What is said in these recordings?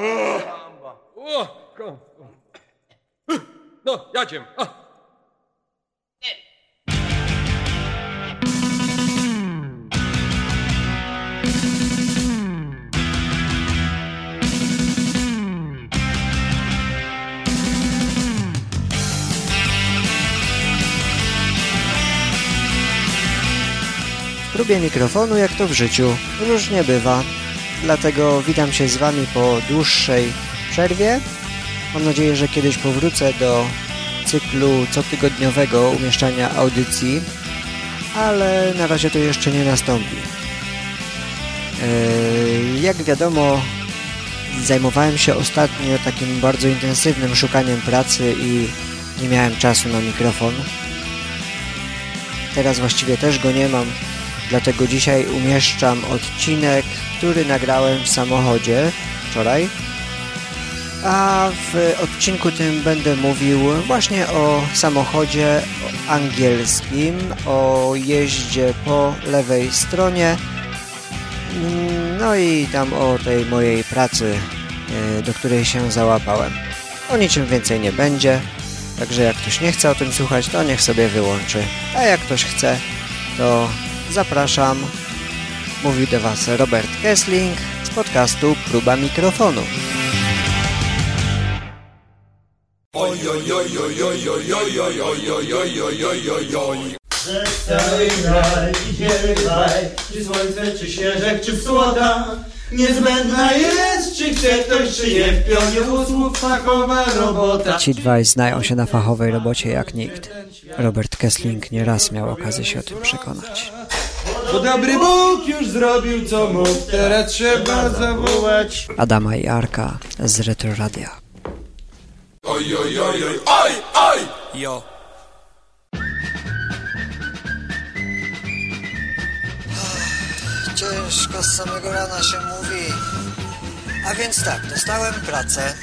O, No, mikrofonu, jak to w życiu, różnie bywa. Dlatego witam się z Wami po dłuższej przerwie. Mam nadzieję, że kiedyś powrócę do cyklu cotygodniowego umieszczania audycji, ale na razie to jeszcze nie nastąpi. Eee, Jak wiadomo, zajmowałem się ostatnio takim bardzo intensywnym szukaniem pracy i nie miałem czasu na mikrofon. Teraz właściwie też go nie mam, dlatego dzisiaj umieszczam odcinek, który nagrałem w samochodzie wczoraj. A w odcinku tym będę mówił właśnie o samochodzie angielskim, o jeździe po lewej stronie, no i tam o tej mojej pracy, e, do której się załapałem. O niczym więcej nie będzie, także jak ktoś nie chce o tym słuchać, to niech sobie wyłączy. A jak ktoś chce, to zapraszam. Mówi do Was Robert Kessling z podcastu Próba Mikrofonu. Robota. Ci dwaj znają się na fachowej robocie jak nikt. Robert Kessling nieraz miał okazję się o tym przekonać. Bo dobry Bóg już zrobił co mógł, teraz trzeba zawołać. Adama i Arka z Retro Radia. Ciężko z samego rana się mówi. A więc tak, dostałem pracę,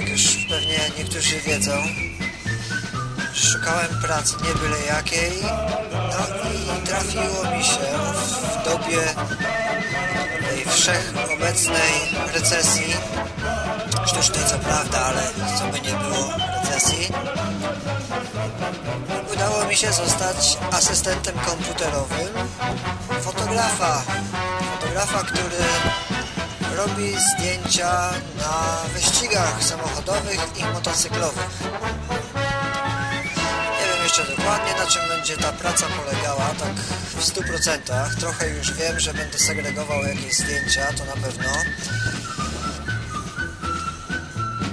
jak już pewnie niektórzy wiedzą. Szukałem pracy nie byle jakiej, no i trafiło mi się w dobie tej wszechobecnej recesji. Sztucznej co prawda, ale co by nie było recesji. Udało mi się zostać asystentem komputerowym fotografa. Fotografa, który robi zdjęcia na wyścigach samochodowych i motocyklowych. Jeszcze dokładnie na czym będzie ta praca polegała, tak w 100%. Trochę już wiem, że będę segregował jakieś zdjęcia, to na pewno.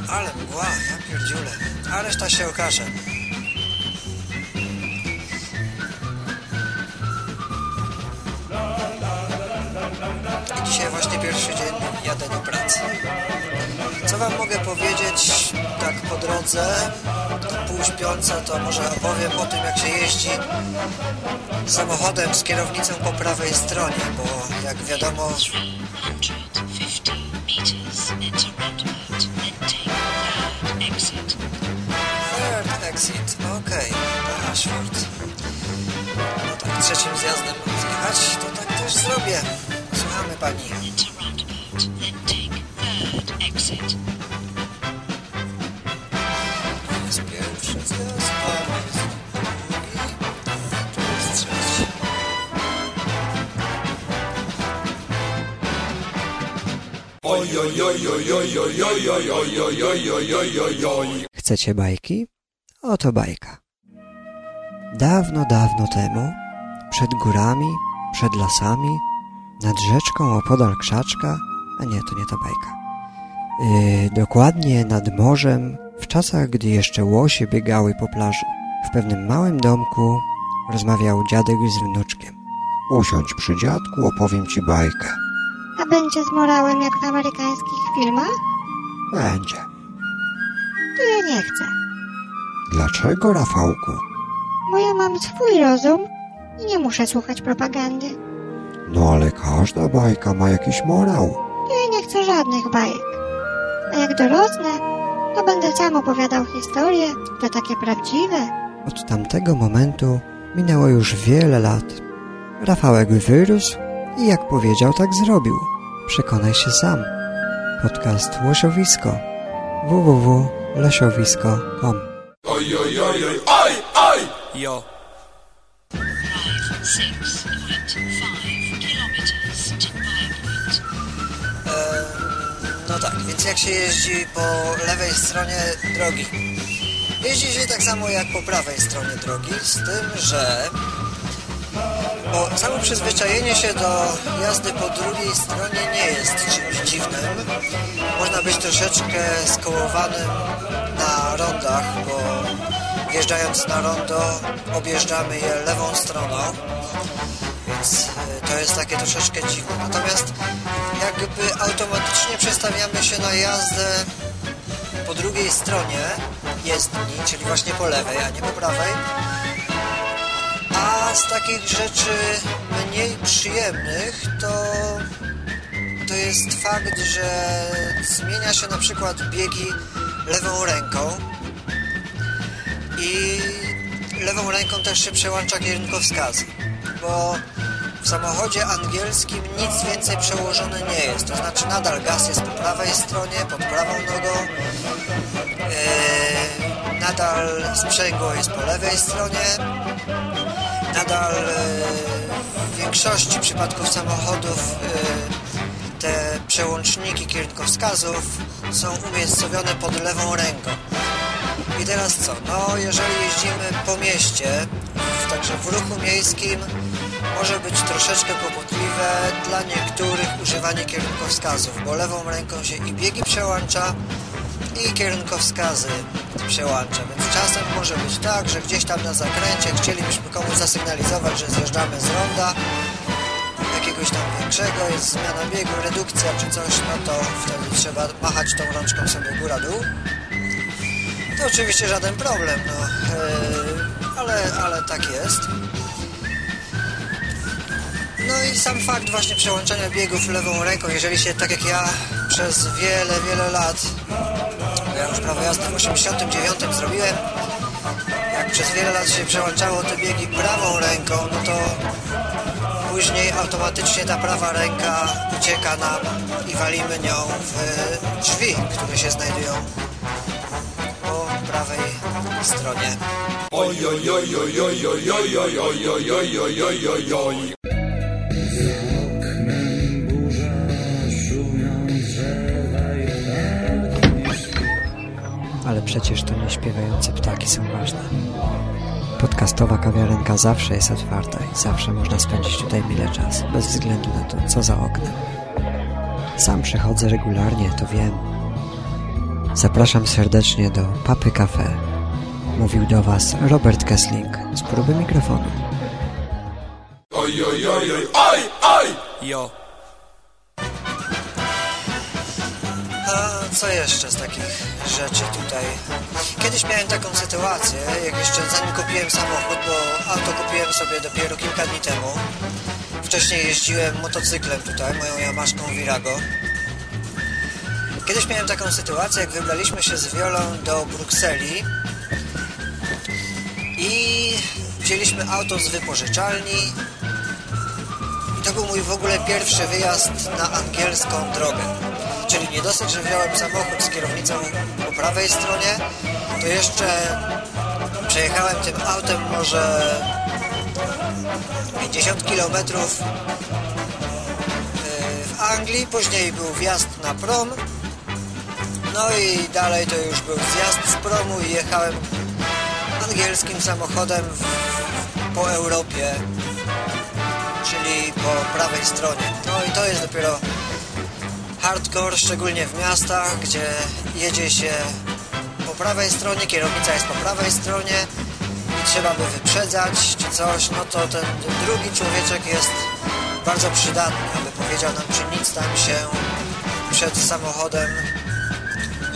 Ale mgła, ja pierdziule. A reszta się okaże. Jadę do pracy. Co wam mogę powiedzieć tak po drodze, tak pół śpiąca, to może opowiem o tym, jak się jeździ samochodem z kierownicą po prawej stronie, bo jak wiadomo 150 meters into roundabout, then take third exit. Okej, na Ashford. No tak, trzecim zjazdem zjechać, to tak też zrobię. Słuchamy pani. Trzeci. Chcecie bajki? Oto bajka. Dawno, dawno temu, przed górami, przed lasami, nad rzeczką opodal krzaczka, a nie, to nie ta bajka. Yy, dokładnie nad morzem, w czasach, gdy jeszcze łosie biegały po plaży. W pewnym małym domku rozmawiał dziadek z wnuczkiem. Usiądź przy dziadku, opowiem ci bajkę. A będzie z morałem jak w amerykańskich filmach? Będzie. To ja nie chcę, Dlaczego, Rafałku? bo ja mam swój rozum i nie muszę słuchać propagandy. No ale każda bajka ma jakiś morał. Ja nie chcę żadnych bajek. A jak dorosnę, to będę sam opowiadał historie, to takie prawdziwe. Od tamtego momentu minęło już wiele lat. Rafałek wyrósł i jak powiedział, tak zrobił. Przekonaj się sam. Podcast Łosiowisko www.lesiowisko.com Yo. Five, six point five kilometers to Viapoint. No tak, jak się jeździ po lewej stronie drogi? Jeździ się tak samo jak po prawej stronie drogi, z tym, że bo samo przyzwyczajenie się do jazdy po drugiej stronie nie jest czymś dziwnym. Można być troszeczkę skołowanym na rondach, bo wjeżdżając na rondo objeżdżamy je lewą stroną, więc y, to jest takie troszeczkę dziwne. Natomiast jakby automatycznie przestawiamy się na jazdę po drugiej stronie jezdni, czyli właśnie po lewej, a nie po prawej. A z takich rzeczy mniej przyjemnych to, to jest fakt, że zmienia się na przykład biegi lewą ręką i lewą ręką też się przełącza kierunkowskazy, bo w samochodzie angielskim nic więcej przełożone nie jest, to znaczy nadal gaz jest po prawej stronie, pod prawą nogą, Eee, nadal sprzęgło jest po lewej stronie, nadal e, w większości przypadków samochodów e, te przełączniki kierunkowskazów są umiejscowione pod lewą ręką. I teraz co? No, jeżeli jeździmy po mieście, także w ruchu miejskim, może być troszeczkę kłopotliwe dla niektórych używanie kierunkowskazów, bo lewą ręką się i biegi przełącza, i kierunkowskazy przełącza, więc czasem może być tak, że gdzieś tam na zakręcie chcielibyśmy komuś zasygnalizować, że zjeżdżamy z ronda jakiegoś tam większego, jest zmiana biegu, redukcja czy coś, no to wtedy trzeba machać tą rączką sobie góra-dół. To oczywiście żaden problem, no, yy, ale, ale tak jest. No i sam fakt właśnie przełączania biegów lewą ręką, jeżeli się tak jak ja przez wiele, wiele lat, bo ja już prawo jazdy w 89 zrobiłem, jak przez wiele lat się przełączało te biegi prawą ręką, no to później automatycznie ta prawa ręka ucieka nam i walimy nią w drzwi, które się znajdują po prawej stronie. Ale przecież to nie śpiewające ptaki są ważne. Podcastowa kawiarenka zawsze jest otwarta i zawsze można spędzić tutaj mile czas, bez względu na to, co za oknem. Sam przychodzę regularnie, to wiem. Zapraszam serdecznie do Papy Cafe. Mówił do Was Robert Kessling z próby mikrofonu. Yo. A co jeszcze z takich rzeczy tutaj? Kiedyś miałem taką sytuację, jak jeszcze zanim kupiłem samochód, bo auto kupiłem sobie dopiero kilka dni temu. Wcześniej jeździłem motocyklem tutaj, moją Yamaszką Virago. Kiedyś miałem taką sytuację, jak wybraliśmy się z Wiolą do Brukseli i wzięliśmy auto z wypożyczalni. I to był mój w ogóle pierwszy wyjazd na angielską drogę. Czyli nie dosyć, że wziąłem samochód z kierownicą po prawej stronie, to jeszcze przejechałem tym autem może 50 km w Anglii, później był wjazd na prom, no i dalej to już był zjazd z promu i jechałem angielskim samochodem w, po Europie, czyli po prawej stronie. No i to jest dopiero hardcore, szczególnie w miastach, gdzie jedzie się po prawej stronie, kierownica jest po prawej stronie i trzeba by wyprzedzać czy coś, no to ten drugi człowieczek jest bardzo przydatny, aby powiedział nam, czy nic tam się przed samochodem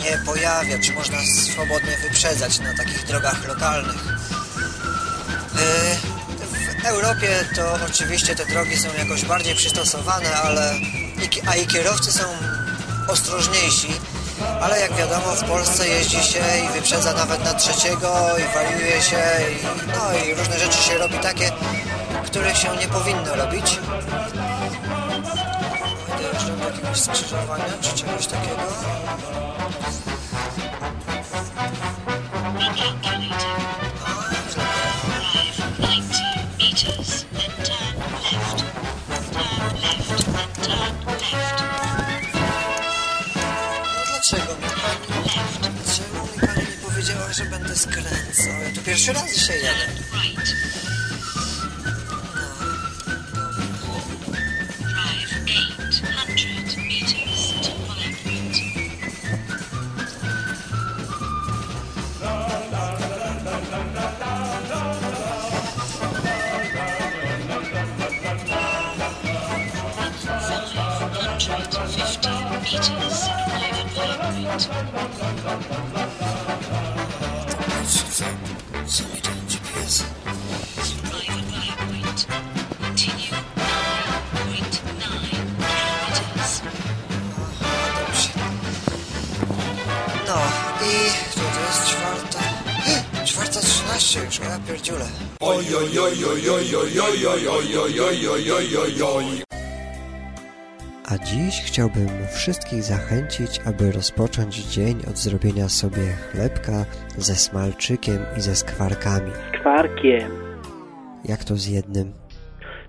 nie pojawia, czy można swobodnie wyprzedzać na takich drogach lokalnych. Yy, W Europie to oczywiście te drogi są jakoś bardziej przystosowane, ale a i kierowcy są ostrożniejsi, ale jak wiadomo w Polsce jeździ się i wyprzedza nawet na trzeciego i wariuje się i, no i różne rzeczy się robi takie, których się nie powinno robić jakiegoś skrzyżowania czy czegoś takiego. Dlaczego? mi pani nie powiedziała, że będę skręcał? Ja tu pierwszy raz dzisiaj jadę. No i tu to jest czwarta. Czwarta trzynaście już, ja pierdziule. Oj, oj, oj, oj, oj, oj, oj, oj, oj, oj, oj, oj, oj, oj, oj. A dziś chciałbym wszystkich zachęcić, aby rozpocząć dzień od zrobienia sobie chlebka ze smalczykiem i ze skwarkami. Kwarkiem. Jak to z jednym?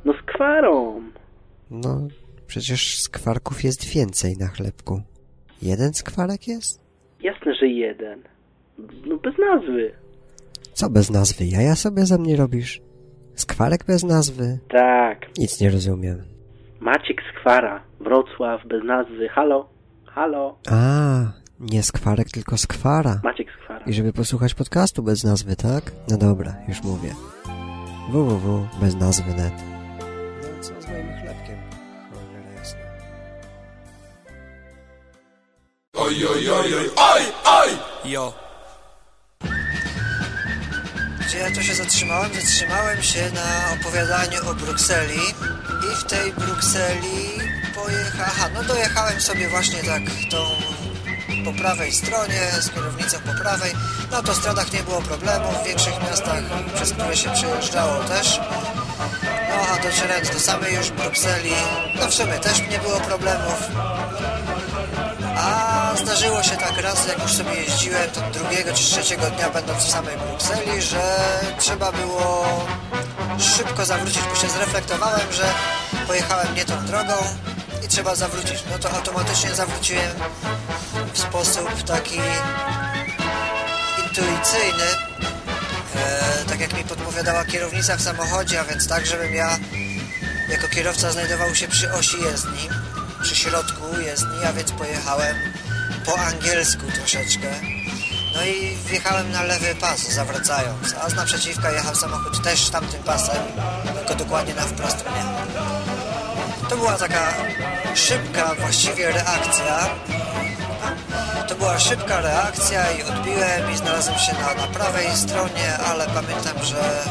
No z kwarą. No, przecież skwarków jest więcej na chlebku. Jeden skwarek jest? Jasne, że jeden. No bez nazwy. Co bez nazwy? Jaja sobie ze mnie robisz? Skwarek bez nazwy? Tak. Nic nie rozumiem. Maciek z Kwara. Wrocław bez nazwy. Halo? Halo? A, nie skwarek, tylko skwara. Maciek z Kwara. I żeby posłuchać podcastu bez nazwy, tak? No dobra, już mówię. www Oj, oj, oj, oj, oj, oj. Jo. Gdzie ja tu się zatrzymałem? Zatrzymałem się na opowiadaniu o Brukseli i w tej Brukseli pojechałem... Aha, no dojechałem sobie właśnie tak tą po prawej stronie, z kierownicą po prawej. Na autostradach nie było problemów, w większych miastach, przez które się przejeżdżało też. No a docierając do samej już Brukseli, no w sumie też nie było problemów. A zdarzyło się tak raz, jak już sobie jeździłem, to drugiego czy trzeciego dnia będąc w samej Brukseli, że trzeba było szybko zawrócić, bo się zreflektowałem, że pojechałem nie tą drogą i trzeba zawrócić. No to automatycznie zawróciłem w sposób taki intuicyjny, e, tak jak mi podpowiadała kierownica w samochodzie, a więc tak, żebym ja jako kierowca znajdował się przy osi jezdni, przy środku jezdni, a więc pojechałem po angielsku troszeczkę. No i wjechałem na lewy pas, zawracając, a z naprzeciwka jechał samochód też tamtym pasem, tylko dokładnie na wprost mnie. To była taka szybka właściwie reakcja. To była szybka reakcja i odbiłem i znalazłem się na, na prawej stronie, ale pamiętam, że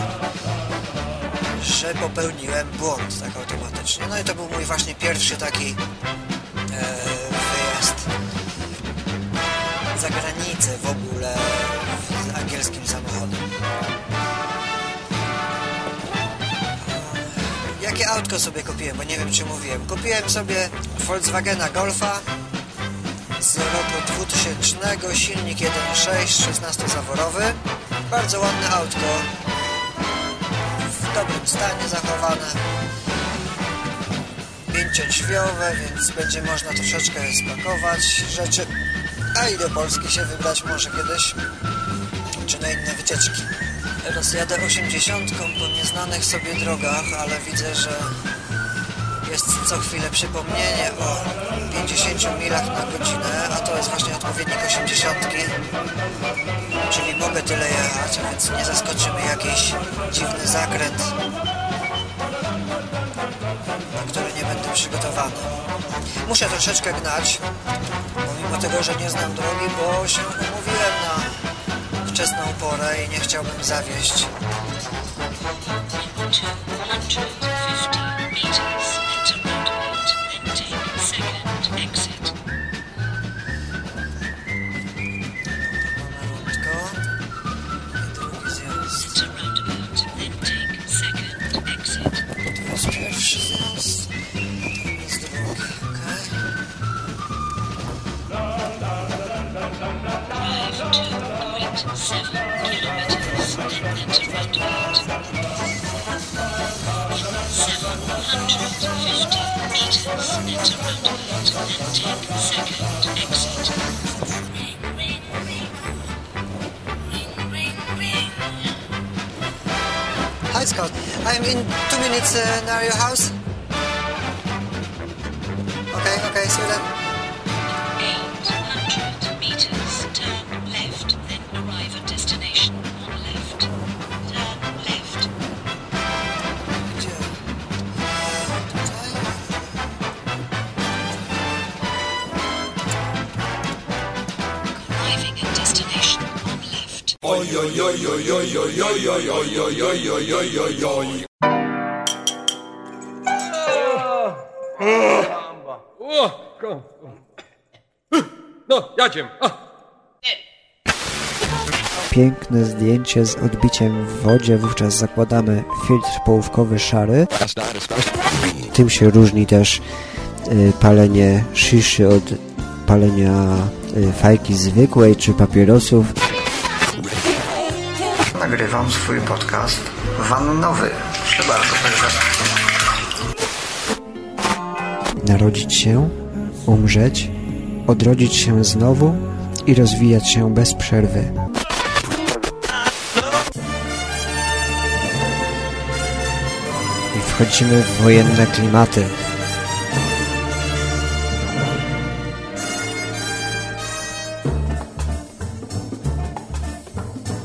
że popełniłem błąd tak automatycznie. No i to był mój właśnie pierwszy taki e, wyjazd za granicę w ogóle z angielskim samochodem. Jakie autko sobie kupiłem, bo nie wiem czy mówiłem. Kupiłem sobie Volkswagena Golfa z roku 2000, silnik 1.6, 16-zaworowy. Bardzo ładne autko, dobrym stanie zachowane. Pięciodrzwiowe, więc będzie można troszeczkę spakować rzeczy. A i do Polski się wybrać może kiedyś, czy na inne wycieczki. Teraz jadę 80 po nieznanych sobie drogach, ale widzę, że jest co chwilę przypomnienie o 50 milach na godzinę, a to jest właśnie odpowiednik 80. Czyli mogę tyle jechać, więc nie zaskoczymy jakiś dziwny zakręt, na który nie będę przygotowany. Muszę troszeczkę gnać, pomimo tego, że nie znam drogi, bo się umówiłem na wczesną porę i nie chciałbym zawieść. To 150 Hi Scott, I'm in two minutes uh, near your house. Okay, okay, see you. No, jadziem. Piękne zdjęcie z odbiciem w wodzie, wówczas zakładamy filtr połówkowy szary. Tym się różni też y, palenie sziszy od palenia y, fajki zwykłej czy papierosów. Nagrywam swój podcast wannowy. Proszę bardzo, także... Narodzić się, umrzeć, odrodzić się znowu i rozwijać się bez przerwy. I wchodzimy w wojenne klimaty.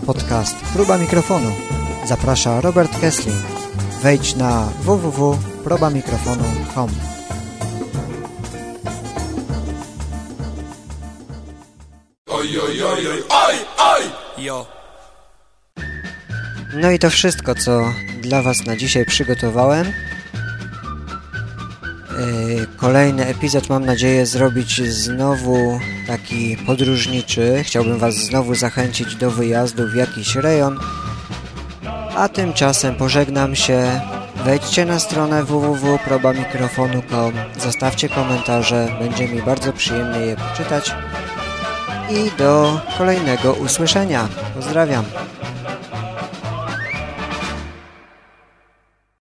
Podcast Próba Mikrofonu. Zaprasza Robert Kessling. Wejdź na www.probamikrofonu.com Oj, oj, oj, oj, oj, oj. No i to wszystko, co dla Was na dzisiaj przygotowałem. Yy, Kolejny epizod mam nadzieję zrobić znowu taki podróżniczy. Chciałbym Was znowu zachęcić do wyjazdu w jakiś rejon. A tymczasem pożegnam się. Wejdźcie na stronę www.probamikrofonu.com Zostawcie komentarze, będzie mi bardzo przyjemnie je poczytać. I do kolejnego usłyszenia. Pozdrawiam.